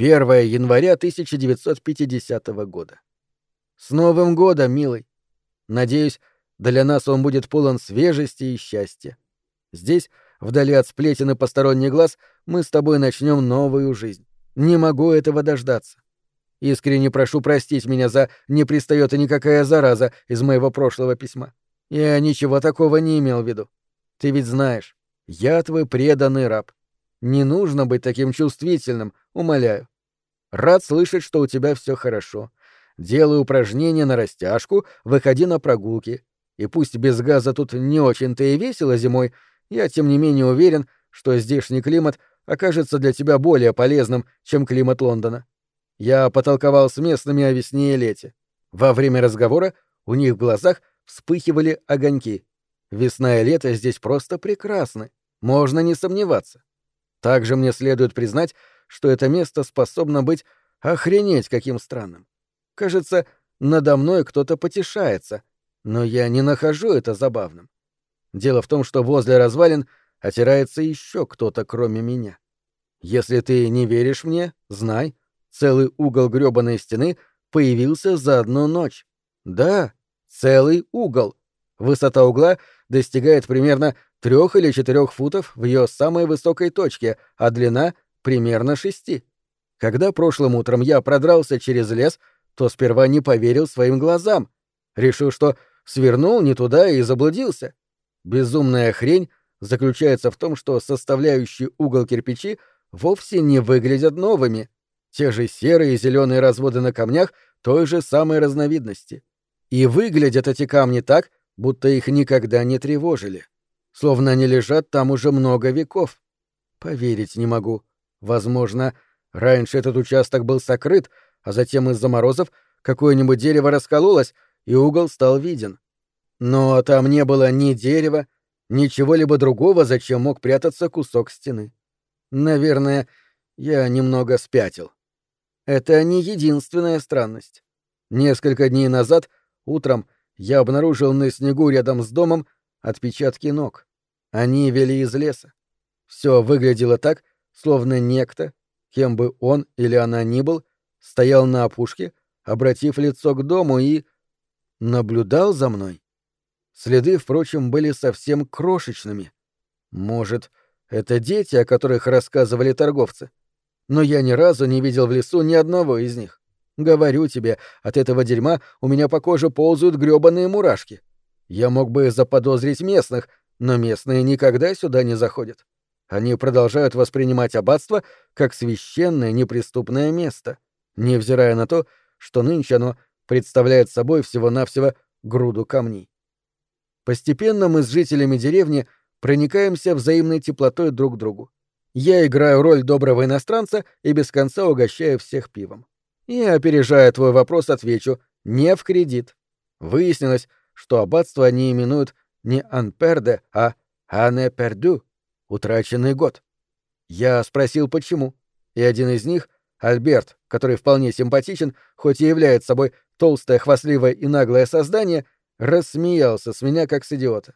1 января 1950 года. С Новым годом, милый! Надеюсь, для нас он будет полон свежести и счастья. Здесь, вдали от сплетен и посторонних глаз, мы с тобой начнем новую жизнь. Не могу этого дождаться. Искренне прошу простить меня за «не пристает и никакая зараза» из моего прошлого письма. Я ничего такого не имел в виду. Ты ведь знаешь, я твой преданный раб. Не нужно быть таким чувствительным, умоляю. Рад слышать, что у тебя все хорошо. Делай упражнения на растяжку, выходи на прогулки. И пусть без газа тут не очень-то и весело зимой, я тем не менее уверен, что здешний климат окажется для тебя более полезным, чем климат Лондона. Я потолковал с местными о весне и лете. Во время разговора у них в глазах вспыхивали огоньки. Весна и лето здесь просто прекрасны, можно не сомневаться. Также мне следует признать, что это место способно быть охренеть каким странным. Кажется, надо мной кто-то потешается, но я не нахожу это забавным. Дело в том, что возле развалин отирается еще кто-то, кроме меня. Если ты не веришь мне, знай, целый угол грёбаной стены появился за одну ночь. Да, целый угол. Высота угла достигает примерно трех или четырех футов в ее самой высокой точке, а длина — примерно шести. Когда прошлым утром я продрался через лес, то сперва не поверил своим глазам. Решил, что свернул не туда и заблудился. Безумная хрень заключается в том, что составляющие угол кирпичи вовсе не выглядят новыми. Те же серые и зеленые разводы на камнях той же самой разновидности. И выглядят эти камни так, будто их никогда не тревожили. Словно они лежат там уже много веков. Поверить не могу. Возможно, раньше этот участок был сокрыт, а затем из-за морозов какое-нибудь дерево раскололось, и угол стал виден. Но там не было ни дерева, ни чего-либо другого, зачем мог прятаться кусок стены. Наверное, я немного спятил. Это не единственная странность. Несколько дней назад, утром, я обнаружил на снегу рядом с домом отпечатки ног. Они вели из леса. Все выглядело так, словно некто, кем бы он или она ни был, стоял на опушке, обратив лицо к дому и... наблюдал за мной. Следы, впрочем, были совсем крошечными. Может, это дети, о которых рассказывали торговцы? Но я ни разу не видел в лесу ни одного из них. Говорю тебе, от этого дерьма у меня по коже ползают грёбаные мурашки. Я мог бы заподозрить местных, но местные никогда сюда не заходят. Они продолжают воспринимать аббатство как священное неприступное место, невзирая на то, что нынче оно представляет собой всего-навсего груду камней. Постепенно мы с жителями деревни проникаемся взаимной теплотой друг к другу. Я играю роль доброго иностранца и без конца угощаю всех пивом. И, опережая твой вопрос, отвечу — не в кредит. Выяснилось, что аббатство они именуют не «анперде», а «ане перду» — утраченный год. Я спросил, почему, и один из них, Альберт, который вполне симпатичен, хоть и является собой толстое, хвастливое и наглое создание, рассмеялся с меня как с идиота.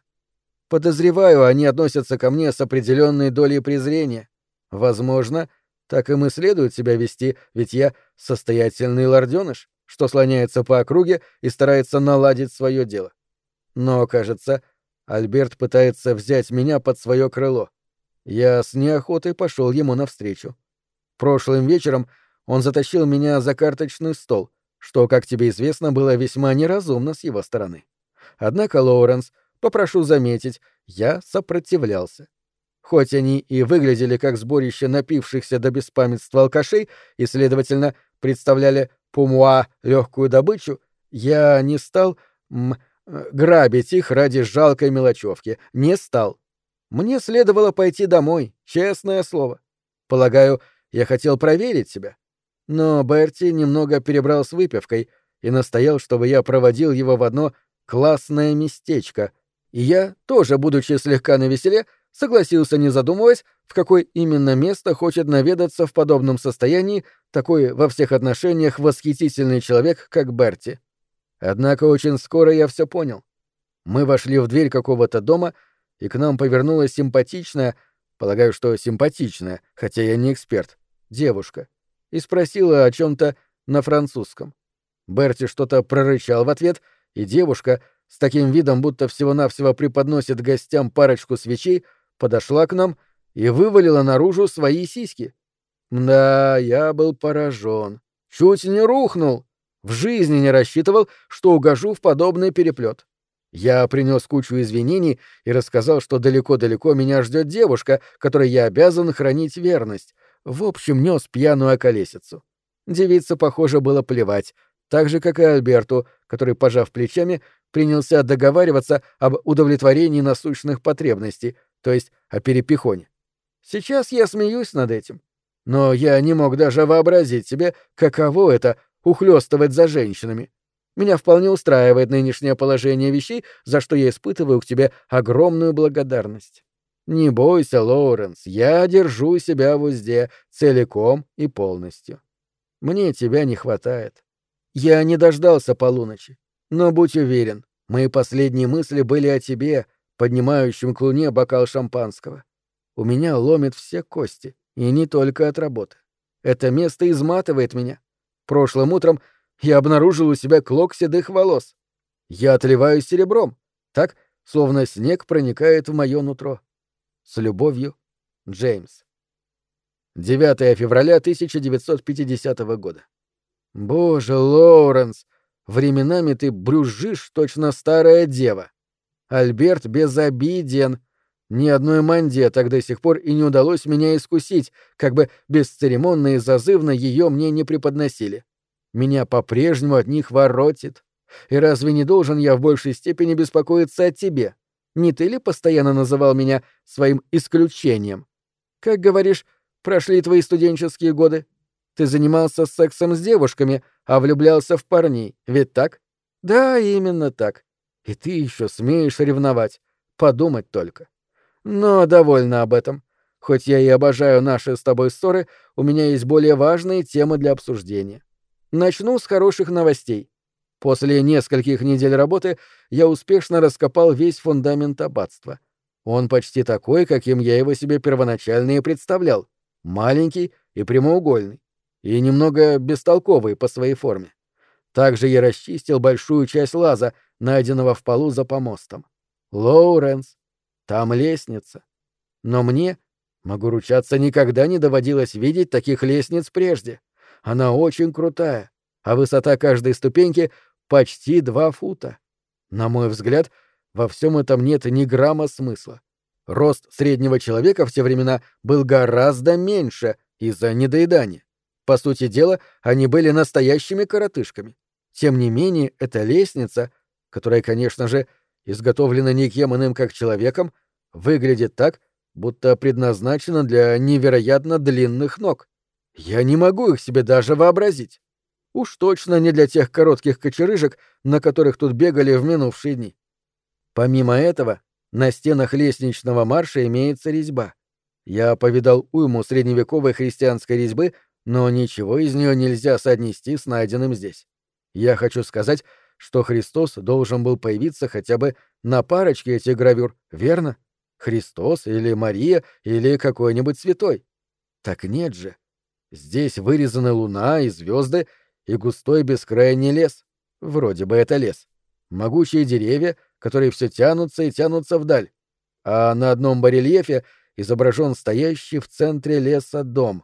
Подозреваю, они относятся ко мне с определенной долей презрения. Возможно, — так им и следует себя вести, ведь я состоятельный лордёныш, что слоняется по округе и старается наладить свое дело. Но, кажется, Альберт пытается взять меня под свое крыло. Я с неохотой пошел ему навстречу. Прошлым вечером он затащил меня за карточный стол, что, как тебе известно, было весьма неразумно с его стороны. Однако, Лоуренс, попрошу заметить, я сопротивлялся. Хоть они и выглядели как сборище напившихся до беспамятства алкашей и, следовательно, представляли пумуа легкую добычу, я не стал м, грабить их ради жалкой мелочевки. Не стал. Мне следовало пойти домой, честное слово. Полагаю, я хотел проверить себя. Но Берти немного перебрал с выпивкой и настоял, чтобы я проводил его в одно классное местечко. И я, тоже будучи слегка навеселе, согласился, не задумываясь, в какое именно место хочет наведаться в подобном состоянии такой во всех отношениях восхитительный человек, как Берти. Однако очень скоро я все понял. Мы вошли в дверь какого-то дома, и к нам повернулась симпатичная, полагаю, что симпатичная, хотя я не эксперт, девушка. и спросила о чем-то на французском. Берти что-то прорычал в ответ, и девушка, с таким видом, будто всего-навсего преподносит гостям парочку свечей, подошла к нам и вывалила наружу свои сиськи. Да, я был поражен. Чуть не рухнул. В жизни не рассчитывал, что угожу в подобный переплет. Я принес кучу извинений и рассказал, что далеко-далеко меня ждет девушка, которой я обязан хранить верность. В общем, нес пьяную околесицу. Девице, похоже, было плевать, так же, как и Альберту, который, пожав плечами, принялся договариваться об удовлетворении насущных потребностей, то есть о перепихоне. Сейчас я смеюсь над этим. Но я не мог даже вообразить себе, каково это — ухлёстывать за женщинами. Меня вполне устраивает нынешнее положение вещей, за что я испытываю к тебе огромную благодарность. Не бойся, Лоуренс, я держу себя в узде целиком и полностью. Мне тебя не хватает. Я не дождался полуночи, но будь уверен, мои последние мысли были о тебе, поднимающем к луне бокал шампанского. У меня ломит все кости, и не только от работы. Это место изматывает меня. Прошлым утром я обнаружил у себя клок седых волос. Я отливаю серебром, так, словно снег проникает в мое нутро. С любовью, Джеймс. 9 февраля 1950 года. Боже, Лоуренс, временами ты брюзжишь, точно старая дева. Альберт безобиден. Ни одной манде так до сих пор и не удалось меня искусить, как бы бесцеремонно и зазывно ее мне не преподносили. Меня по-прежнему от них воротит. И разве не должен я в большей степени беспокоиться о тебе? Не ты ли постоянно называл меня своим исключением? Как говоришь, прошли твои студенческие годы? Ты занимался сексом с девушками, а влюблялся в парней, ведь так? Да, именно так. И ты еще смеешь ревновать. Подумать только. Но довольно об этом. Хоть я и обожаю наши с тобой ссоры, у меня есть более важные темы для обсуждения. Начну с хороших новостей. После нескольких недель работы я успешно раскопал весь фундамент аббатства. Он почти такой, каким я его себе первоначально и представлял. Маленький и прямоугольный. И немного бестолковый по своей форме. Также я расчистил большую часть лаза, найденного в полу за помостом. Лоуренс. Там лестница. Но мне, могу ручаться, никогда не доводилось видеть таких лестниц прежде. Она очень крутая, а высота каждой ступеньки почти два фута. На мой взгляд, во всем этом нет ни грамма смысла. Рост среднего человека в те времена был гораздо меньше из-за недоедания. По сути дела, они были настоящими коротышками. Тем не менее, эта лестница, которая, конечно же, изготовлена никем иным как человеком, выглядит так, будто предназначена для невероятно длинных ног. Я не могу их себе даже вообразить. Уж точно не для тех коротких кочерыжек, на которых тут бегали в минувшие дни. Помимо этого, на стенах лестничного марша имеется резьба. Я повидал уйму средневековой христианской резьбы, но ничего из нее нельзя соотнести с найденным здесь. Я хочу сказать, что Христос должен был появиться хотя бы на парочке этих гравюр, верно? Христос или Мария или какой-нибудь святой. Так нет же. Здесь вырезаны луна и звезды и густой бескрайний лес. Вроде бы это лес. Могучие деревья, которые все тянутся и тянутся вдаль. А на одном барельефе изображен стоящий в центре леса дом.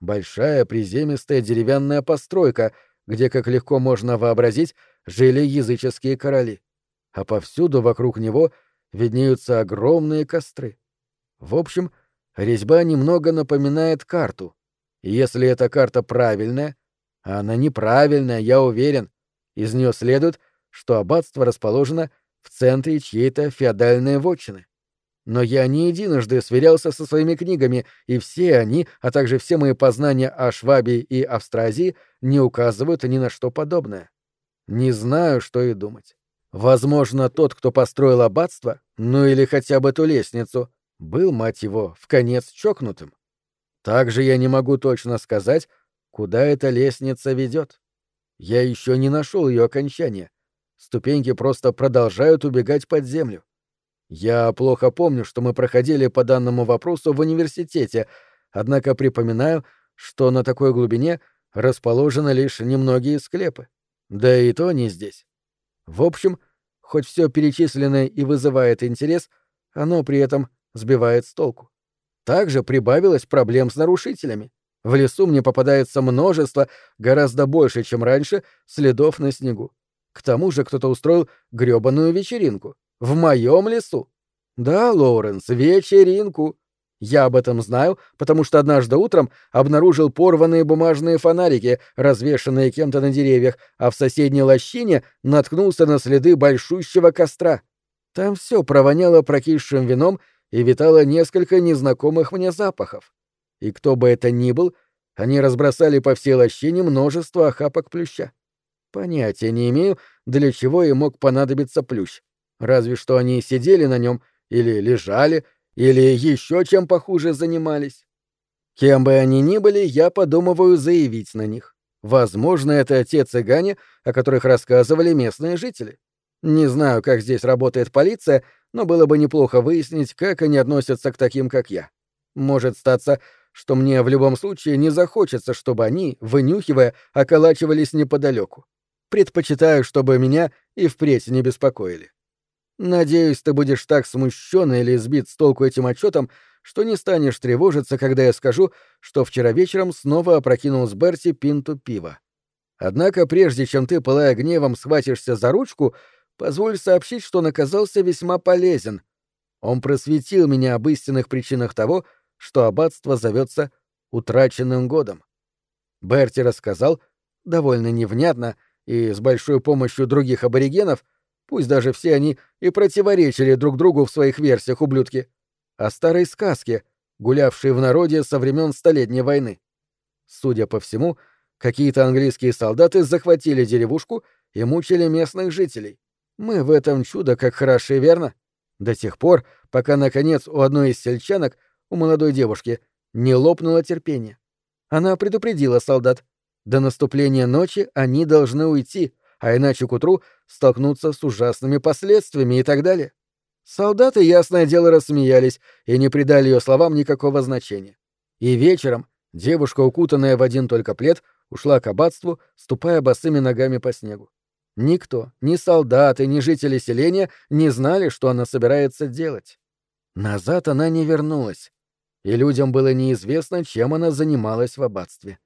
Большая приземистая деревянная постройка, где, как легко можно вообразить, жили языческие короли. А повсюду вокруг него виднеются огромные костры. В общем, резьба немного напоминает карту. Если эта карта правильная, а она неправильная, я уверен, из нее следует, что аббатство расположено в центре чьей-то феодальной вотчины. Но я не единожды сверялся со своими книгами, и все они, а также все мои познания о Швабии и Австразии не указывают ни на что подобное. Не знаю, что и думать. Возможно, тот, кто построил аббатство, ну или хотя бы эту лестницу, был, мать его, в конец чокнутым. Также я не могу точно сказать, куда эта лестница ведет. Я еще не нашел ее окончания. Ступеньки просто продолжают убегать под землю. Я плохо помню, что мы проходили по данному вопросу в университете, однако припоминаю, что на такой глубине расположены лишь немногие склепы. Да и то не здесь. В общем, хоть все перечисленное и вызывает интерес, оно при этом сбивает с толку. Также прибавилось проблем с нарушителями. В лесу мне попадается множество, гораздо больше, чем раньше, следов на снегу. К тому же кто-то устроил грёбаную вечеринку. В моем лесу. Да, Лоуренс, вечеринку. Я об этом знаю, потому что однажды утром обнаружил порванные бумажные фонарики, развешанные кем-то на деревьях, а в соседней лощине наткнулся на следы большущего костра. Там все провоняло прокисшим вином и витало несколько незнакомых мне запахов. И кто бы это ни был, они разбросали по всей лощине множество охапок плюща. Понятия не имею, для чего им мог понадобиться плющ. Разве что они сидели на нем или лежали, или еще чем похуже занимались. Кем бы они ни были, я подумываю заявить на них. Возможно, это те цыгане, о которых рассказывали местные жители. Не знаю, как здесь работает полиция, но было бы неплохо выяснить, как они относятся к таким, как я. Может статься, что мне в любом случае не захочется, чтобы они, вынюхивая, околачивались неподалеку. Предпочитаю, чтобы меня и впредь не беспокоили. Надеюсь, ты будешь так смущен или сбит с толку этим отчетом, что не станешь тревожиться, когда я скажу, что вчера вечером снова опрокинул с Берти пинту пива. Однако прежде чем ты, пылая гневом, схватишься за ручку, позволь сообщить, что он оказался весьма полезен. Он просветил меня об истинных причинах того, что аббатство зовется утраченным годом. Берти рассказал, довольно невнятно и с большой помощью других аборигенов, Пусть даже все они и противоречили друг другу в своих версиях, ублюдки. О старой сказке, гулявшей в народе со времен Столетней войны. Судя по всему, какие-то английские солдаты захватили деревушку и мучили местных жителей. Мы в этом чудо как хороши, верно? До тех пор, пока, наконец, у одной из сельчанок, у молодой девушки, не лопнуло терпение. Она предупредила солдат. До наступления ночи они должны уйти, а иначе к утру столкнуться с ужасными последствиями и так далее. Солдаты, ясное дело, рассмеялись и не придали ее словам никакого значения. И вечером девушка, укутанная в один только плед, ушла к аббатству, ступая босыми ногами по снегу. Никто, ни солдаты, ни жители селения не знали, что она собирается делать. Назад она не вернулась, и людям было неизвестно, чем она занималась в аббатстве.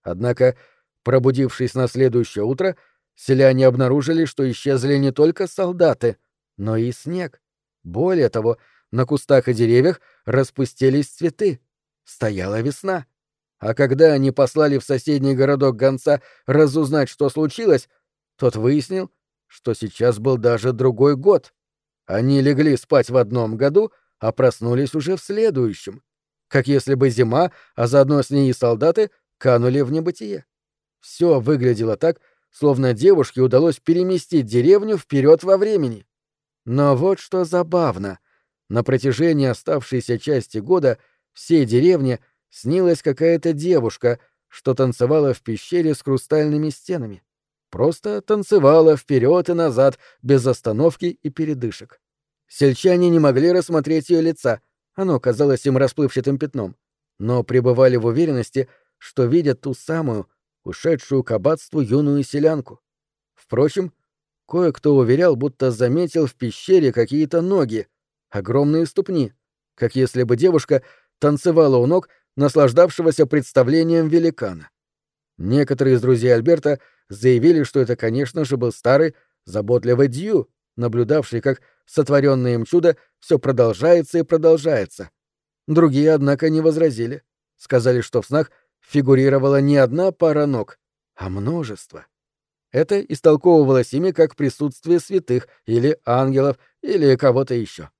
Однако, пробудившись на следующее утро, Селяне обнаружили, что исчезли не только солдаты, но и снег. Более того, на кустах и деревьях распустились цветы. Стояла весна. А когда они послали в соседний городок гонца разузнать, что случилось, тот выяснил, что сейчас был даже другой год. Они легли спать в одном году, а проснулись уже в следующем. Как если бы зима, а заодно с ней и солдаты, канули в небытие. Все выглядело так, словно девушке удалось переместить деревню вперед во времени. Но вот что забавно. На протяжении оставшейся части года всей деревне снилась какая-то девушка, что танцевала в пещере с хрустальными стенами. Просто танцевала вперед и назад, без остановки и передышек. Сельчане не могли рассмотреть ее лица, оно казалось им расплывчатым пятном, но пребывали в уверенности, что видят ту самую, ушедшую к аббатству юную селянку. Впрочем, кое-кто уверял, будто заметил в пещере какие-то ноги, огромные ступни, как если бы девушка танцевала у ног наслаждавшегося представлением великана. Некоторые из друзей Альберта заявили, что это, конечно же, был старый, заботливый Дью, наблюдавший, как сотворенное им чудо все продолжается и продолжается. Другие, однако, не возразили. Сказали, что в снах фигурировала не одна пара ног, а множество. Это истолковывалось ими как присутствие святых или ангелов или кого-то еще.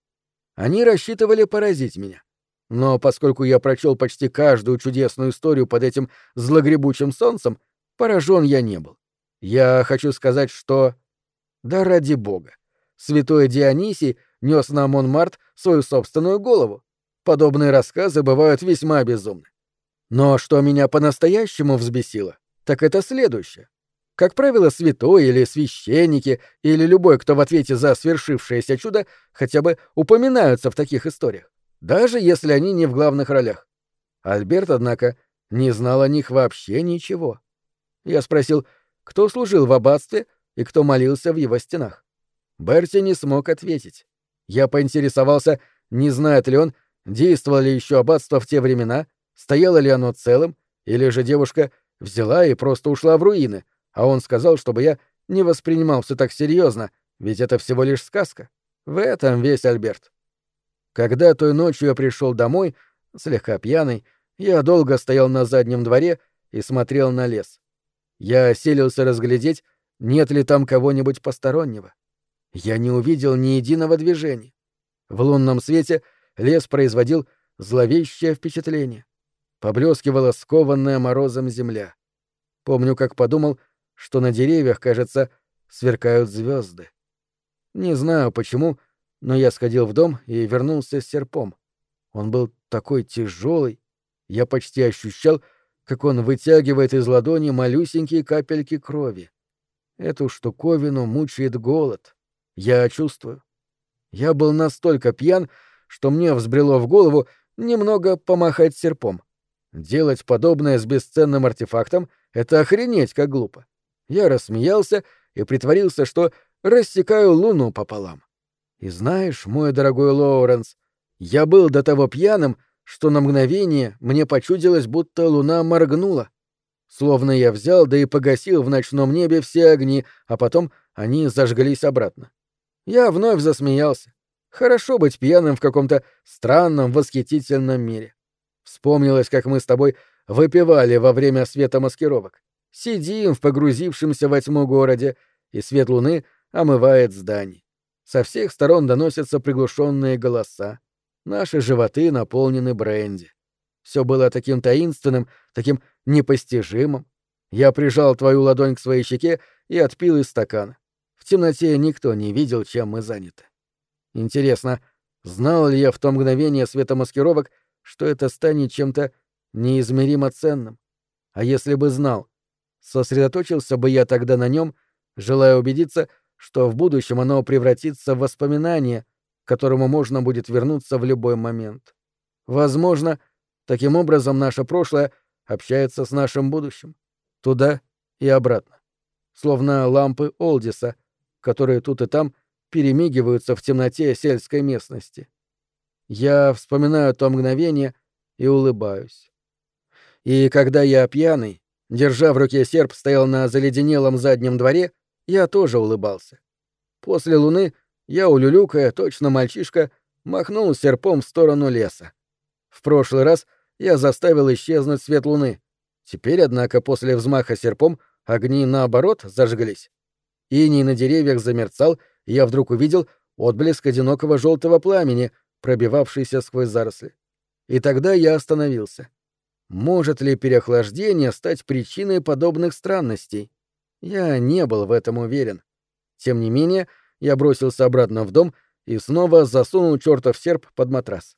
Они рассчитывали поразить меня. Но поскольку я прочел почти каждую чудесную историю под этим злогребучим солнцем, поражен я не был. Я хочу сказать, что... Да ради бога. Святой Дионисий нес на Монмарт свою собственную голову. Подобные рассказы бывают весьма безумны. Но что меня по-настоящему взбесило, так это следующее. Как правило, святой или священники, или любой, кто в ответе за свершившееся чудо, хотя бы упоминаются в таких историях, даже если они не в главных ролях. Альберт, однако, не знал о них вообще ничего. Я спросил, кто служил в аббатстве и кто молился в его стенах. Берти не смог ответить. Я поинтересовался, не знает ли он, действовало ли еще аббатство в те времена, стояло ли оно целым, или же девушка взяла и просто ушла в руины, а он сказал, чтобы я не воспринимал все так серьезно, ведь это всего лишь сказка. В этом весь Альберт. Когда той ночью я пришел домой, слегка пьяный, я долго стоял на заднем дворе и смотрел на лес. Я оселился разглядеть, нет ли там кого-нибудь постороннего. Я не увидел ни единого движения. В лунном свете лес производил зловещее впечатление. Поблескивала скованная морозом земля. Помню, как подумал, что на деревьях, кажется, сверкают звезды. Не знаю почему, но я сходил в дом и вернулся с серпом. Он был такой тяжелый, я почти ощущал, как он вытягивает из ладони малюсенькие капельки крови. Эту штуковину мучает голод. Я чувствую. Я был настолько пьян, что мне взбрело в голову немного помахать серпом. Делать подобное с бесценным артефактом — это охренеть как глупо. Я рассмеялся и притворился, что рассекаю луну пополам. И знаешь, мой дорогой Лоуренс, я был до того пьяным, что на мгновение мне почудилось, будто луна моргнула. Словно я взял, да и погасил в ночном небе все огни, а потом они зажглись обратно. Я вновь засмеялся. Хорошо быть пьяным в каком-то странном, восхитительном мире. Вспомнилось, как мы с тобой выпивали во время света маскировок. Сидим в погрузившемся во тьму городе, и свет луны омывает здание. Со всех сторон доносятся приглушенные голоса. Наши животы наполнены бренди. Все было таким таинственным, таким непостижимым. Я прижал твою ладонь к своей щеке и отпил из стакана. В темноте никто не видел, чем мы заняты. Интересно, знал ли я в то мгновение светомаскировок, что это станет чем-то неизмеримо ценным? А если бы знал, сосредоточился бы я тогда на нем, желая убедиться, что в будущем оно превратится в воспоминание, к которому можно будет вернуться в любой момент. Возможно, таким образом наше прошлое общается с нашим будущим. Туда и обратно. Словно лампы Олдиса, которые тут и там перемигиваются в темноте сельской местности. Я вспоминаю то мгновение и улыбаюсь. И когда я пьяный, держа в руке серп, стоял на заледенелом заднем дворе, я тоже улыбался. После луны я, улюлюкая, точно мальчишка, махнул серпом в сторону леса. В прошлый раз я заставил исчезнуть свет луны. Теперь, однако, после взмаха серпом огни, наоборот, зажглись. Иней на деревьях замерцал, и я вдруг увидел отблеск одинокого желтого пламени, пробивавшийся сквозь заросли. И тогда я остановился. Может ли переохлаждение стать причиной подобных странностей? Я не был в этом уверен. Тем не менее, я бросился обратно в дом и снова засунул чертов серп под матрас.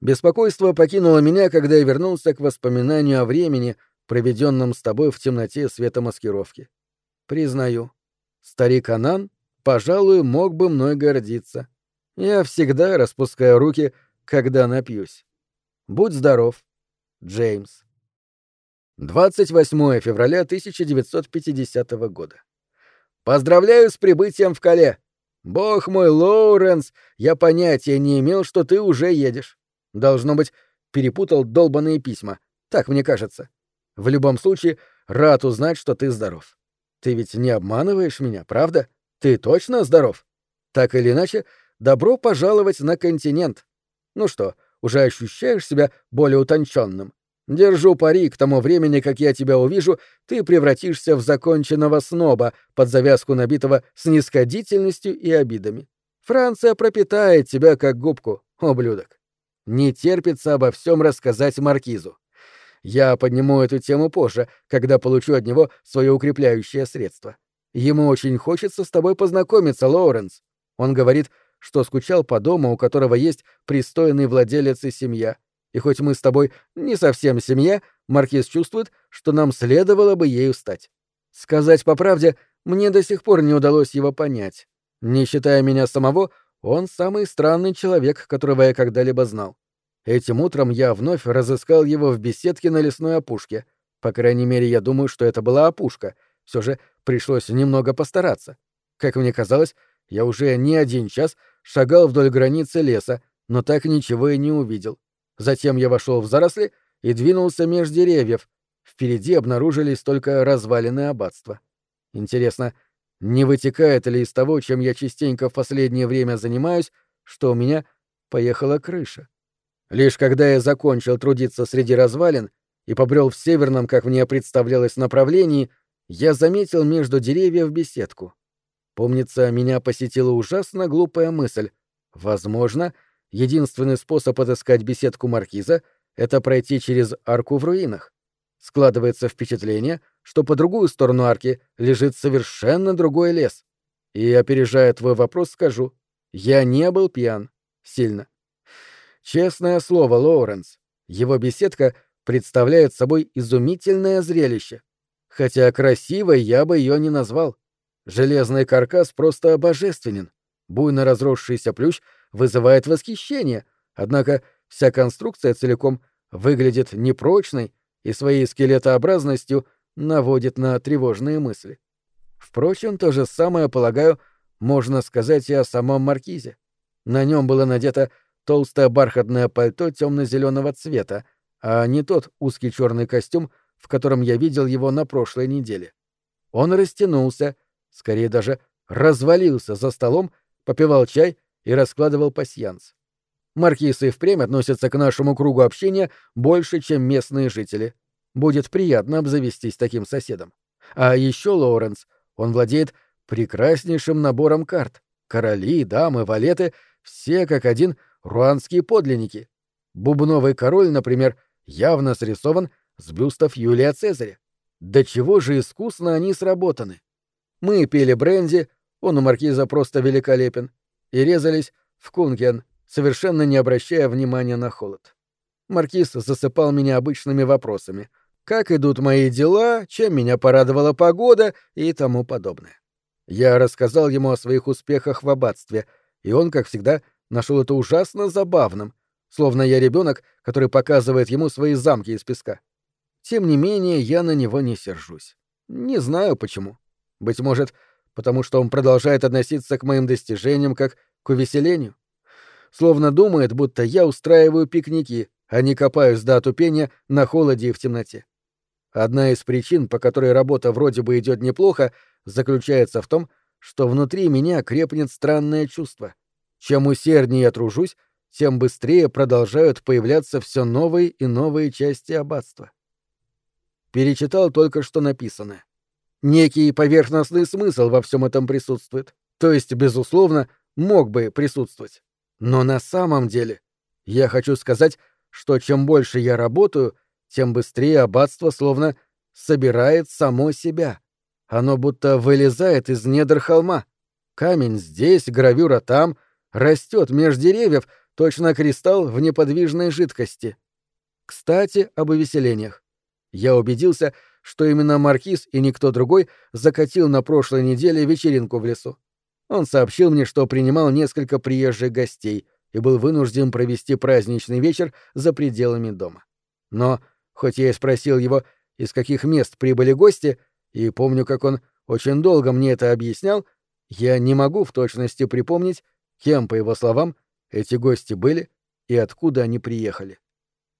Беспокойство покинуло меня, когда я вернулся к воспоминанию о времени, проведенном с тобой в темноте светомаскировки. Признаю, старик Анан, пожалуй, мог бы мной гордиться. Я всегда распускаю руки, когда напьюсь. Будь здоров, Джеймс. 28 февраля 1950 года. Поздравляю с прибытием в Кале. Бог мой, Лоуренс, я понятия не имел, что ты уже едешь. Должно быть, перепутал долбаные письма. Так мне кажется. В любом случае, рад узнать, что ты здоров. Ты ведь не обманываешь меня, правда? Ты точно здоров? Так или иначе, добро пожаловать на континент. Ну что, уже ощущаешь себя более утонченным? Держу пари, к тому времени, как я тебя увижу, ты превратишься в законченного сноба, под завязку набитого снисходительностью и обидами. Франция пропитает тебя как губку, ублюдок. Не терпится обо всем рассказать маркизу. Я подниму эту тему позже, когда получу от него свое укрепляющее средство. Ему очень хочется с тобой познакомиться, Лоуренс. Он говорит, что скучал по дому, у которого есть пристойный владелец и семья. И хоть мы с тобой не совсем семья, Маркиз чувствует, что нам следовало бы ею стать. Сказать по правде, мне до сих пор не удалось его понять. Не считая меня самого, он самый странный человек, которого я когда-либо знал. Этим утром я вновь разыскал его в беседке на лесной опушке. По крайней мере, я думаю, что это была опушка. Все же пришлось немного постараться. Как мне казалось, я уже не один час шагал вдоль границы леса, но так ничего и не увидел. Затем я вошел в заросли и двинулся меж деревьев. Впереди обнаружились только развалины аббатства. Интересно, не вытекает ли из того, чем я частенько в последнее время занимаюсь, что у меня поехала крыша? Лишь когда я закончил трудиться среди развалин и побрел в северном, как мне представлялось, направлении, я заметил между деревьев беседку. Помнится, меня посетила ужасно глупая мысль. Возможно, единственный способ отыскать беседку маркиза — это пройти через арку в руинах. Складывается впечатление, что по другую сторону арки лежит совершенно другой лес. И, опережая твой вопрос, скажу, я не был пьян. Сильно. Честное слово, Лоуренс, его беседка представляет собой изумительное зрелище. Хотя красивой я бы ее не назвал. Железный каркас просто божественен. Буйно разросшийся плющ вызывает восхищение, однако вся конструкция целиком выглядит непрочной и своей скелетообразностью наводит на тревожные мысли. Впрочем, то же самое, полагаю, можно сказать и о самом маркизе. На нем было надето толстое бархатное пальто темно-зеленого цвета, а не тот узкий черный костюм, в котором я видел его на прошлой неделе. Он растянулся, скорее даже развалился за столом, попивал чай и раскладывал пасьянс. Маркиз и впрямь относятся к нашему кругу общения больше, чем местные жители. Будет приятно обзавестись таким соседом. А еще Лоуренс, он владеет прекраснейшим набором карт. Короли, дамы, валеты — все как один руанские подлинники. Бубновый король, например, явно срисован с бюстов Юлия Цезаря. До чего же искусно они сработаны. Мы пили бренди, он у маркиза просто великолепен, и резались в кунген, совершенно не обращая внимания на холод. Маркиз засыпал меня обычными вопросами. Как идут мои дела, чем меня порадовала погода и тому подобное. Я рассказал ему о своих успехах в аббатстве, и он, как всегда, нашел это ужасно забавным, словно я ребенок, который показывает ему свои замки из песка. Тем не менее, я на него не сержусь. Не знаю почему. Быть может, потому что он продолжает относиться к моим достижениям как к увеселению. Словно думает, будто я устраиваю пикники, а не копаюсь до отупения на холоде и в темноте. Одна из причин, по которой работа вроде бы идет неплохо, заключается в том, что внутри меня крепнет странное чувство. Чем усерднее я тружусь, тем быстрее продолжают появляться все новые и новые части аббатства. Перечитал только что написанное. Некий поверхностный смысл во всем этом присутствует, то есть, безусловно, мог бы присутствовать. Но на самом деле я хочу сказать, что чем больше я работаю, тем быстрее аббатство словно собирает само себя. Оно будто вылезает из недр холма. Камень здесь, гравюра там, растет меж деревьев, точно кристалл в неподвижной жидкости. Кстати, об увеселениях. Я убедился, что именно Маркиз и никто другой закатил на прошлой неделе вечеринку в лесу. Он сообщил мне, что принимал несколько приезжих гостей и был вынужден провести праздничный вечер за пределами дома. Но, хоть я и спросил его, из каких мест прибыли гости, и помню, как он очень долго мне это объяснял, я не могу в точности припомнить, кем, по его словам, эти гости были и откуда они приехали.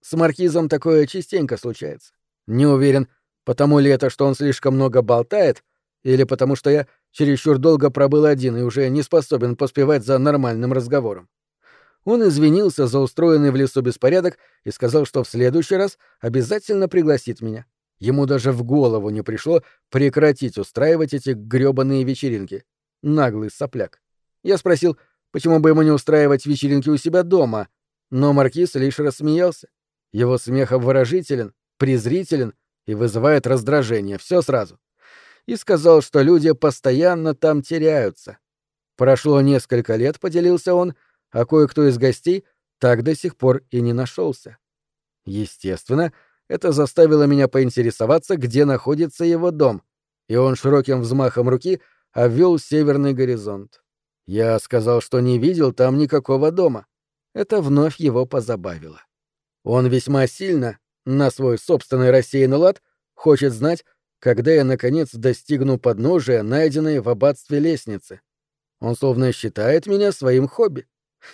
С маркизом такое частенько случается. Не уверен, потому ли это, что он слишком много болтает, или потому что я чересчур долго пробыл один и уже не способен поспевать за нормальным разговором. Он извинился за устроенный в лесу беспорядок и сказал, что в следующий раз обязательно пригласит меня. Ему даже в голову не пришло прекратить устраивать эти грёбаные вечеринки. Наглый сопляк. Я спросил, почему бы ему не устраивать вечеринки у себя дома, но маркиз лишь рассмеялся. Его смех обворожителен, презрителен и вызывает раздражение, все сразу и сказал, что люди постоянно там теряются. Прошло несколько лет, поделился он, а кое-кто из гостей так до сих пор и не нашелся. Естественно, это заставило меня поинтересоваться, где находится его дом, и он широким взмахом руки обвел северный горизонт. Я сказал, что не видел там никакого дома. Это вновь его позабавило. Он весьма сильно, на свой собственный рассеянный лад, хочет знать, когда я, наконец, достигну подножия, найденной в аббатстве лестницы. Он словно считает меня своим хобби.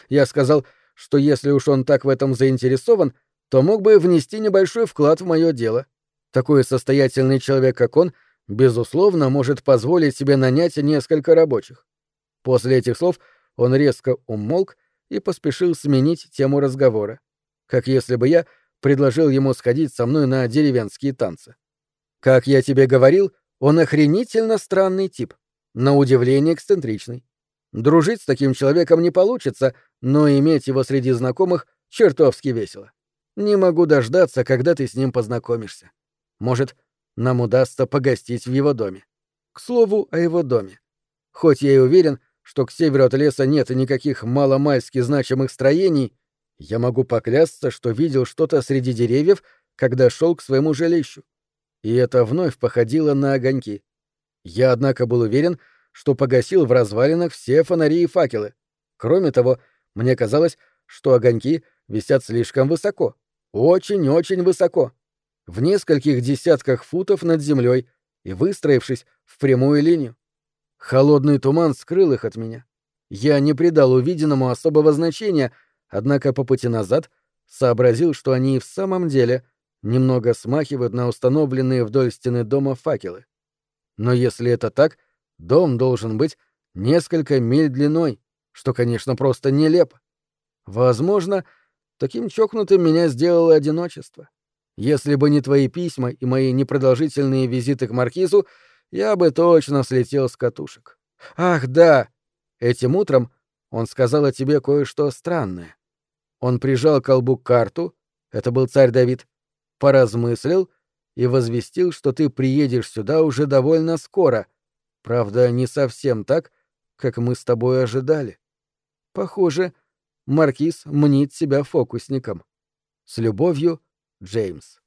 Я сказал, что если уж он так в этом заинтересован, то мог бы внести небольшой вклад в мое дело. Такой состоятельный человек, как он, безусловно, может позволить себе нанять несколько рабочих. После этих слов он резко умолк и поспешил сменить тему разговора, как если бы я предложил ему сходить со мной на деревенские танцы. Как я тебе говорил, он охренительно странный тип, на удивление эксцентричный. Дружить с таким человеком не получится, но иметь его среди знакомых чертовски весело. Не могу дождаться, когда ты с ним познакомишься. Может, нам удастся погостить в его доме. К слову о его доме. Хоть я и уверен, что к северу от леса нет никаких маломальски значимых строений, я могу поклясться, что видел что-то среди деревьев, когда шел к своему жилищу. И это вновь походило на огоньки. Я, однако, был уверен, что погасил в развалинах все фонари и факелы. Кроме того, мне казалось, что огоньки висят слишком высоко. Очень-очень высоко. В нескольких десятках футов над землей и выстроившись в прямую линию. Холодный туман скрыл их от меня. Я не придал увиденному особого значения, однако по пути назад сообразил, что они в самом деле немного смахивают на установленные вдоль стены дома факелы. Но если это так, Дом должен быть несколько миль длиной, что, конечно, просто нелепо. Возможно, таким чокнутым меня сделало одиночество. Если бы не твои письма и мои непродолжительные визиты к маркизу, я бы точно слетел с катушек. Ах, да! Этим утром он сказал о тебе кое-что странное. Он прижал к колбу карту, это был царь Давид, поразмыслил и возвестил, что ты приедешь сюда уже довольно скоро, Правда, не совсем так, как мы с тобой ожидали. Похоже, Маркиз мнит себя фокусником. С любовью, Джеймс.